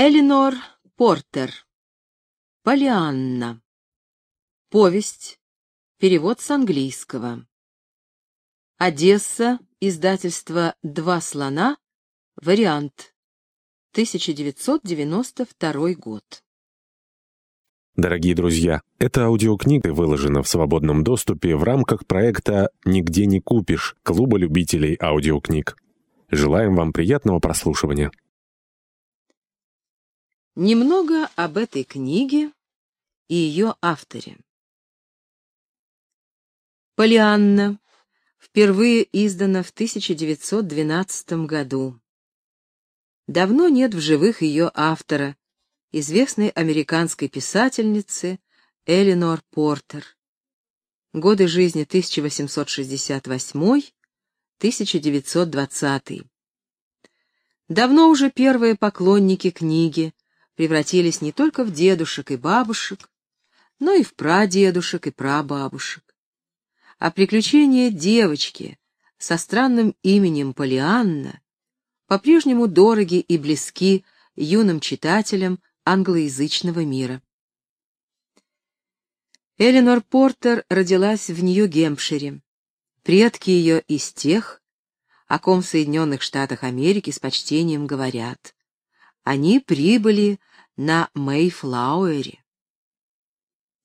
Элинор Портер. Полианна. Повесть. Перевод с английского. Одесса. Издательство «Два слона». Вариант. 1992 год. Дорогие друзья, эта аудиокнига выложена в свободном доступе в рамках проекта «Нигде не купишь» Клуба любителей аудиокниг. Желаем вам приятного прослушивания. Немного об этой книге и ее авторе. Полианна впервые издана в 1912 году. Давно нет в живых ее автора, известной американской писательницы Элинор Портер. Годы жизни 1868-1920. Давно уже первые поклонники книги превратились не только в дедушек и бабушек, но и в прадедушек и прабабушек. А приключения девочки со странным именем Полианна по-прежнему дороги и близки юным читателям англоязычного мира. Эленор Портер родилась в Нью-Гемпшире. Предки ее из тех, о ком в Соединенных Штатах Америки с почтением говорят. Они прибыли на Мейфлауэре.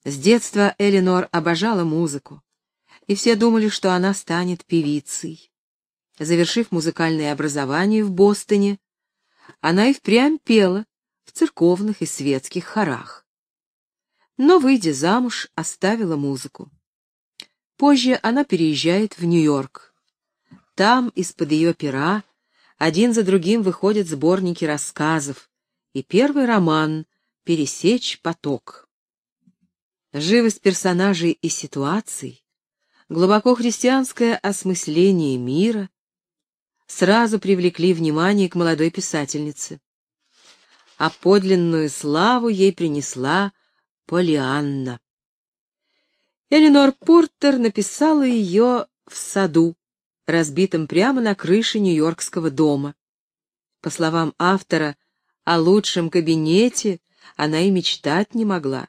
С детства Эленор обожала музыку, и все думали, что она станет певицей. Завершив музыкальное образование в Бостоне, она и впрямь пела в церковных и светских хорах. Но, выйдя замуж, оставила музыку. Позже она переезжает в Нью-Йорк. Там, из-под ее пера, один за другим выходят сборники рассказов, и первый роман «Пересечь поток». Живость персонажей и ситуаций, глубоко христианское осмысление мира сразу привлекли внимание к молодой писательнице. А подлинную славу ей принесла Полианна. Эленор Портер написала ее в саду, разбитом прямо на крыше Нью-Йоркского дома. По словам автора, о лучшем кабинете она и мечтать не могла.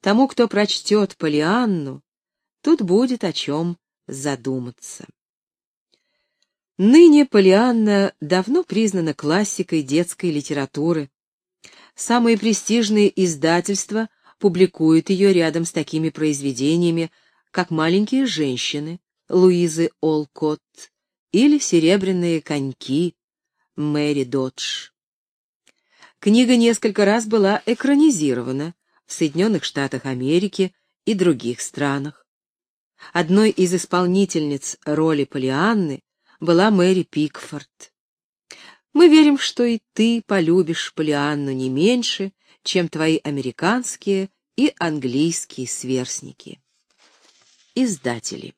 Тому, кто прочтет Полианну, тут будет о чем задуматься. Ныне Полианна давно признана классикой детской литературы. Самые престижные издательства публикуют ее рядом с такими произведениями, как «Маленькие женщины» Луизы Олкотт или «Серебряные коньки» Мэри Додж. Книга несколько раз была экранизирована в Соединенных Штатах Америки и других странах. Одной из исполнительниц роли Полианны была Мэри Пикфорд. Мы верим, что и ты полюбишь Полианну не меньше, чем твои американские и английские сверстники. Издатели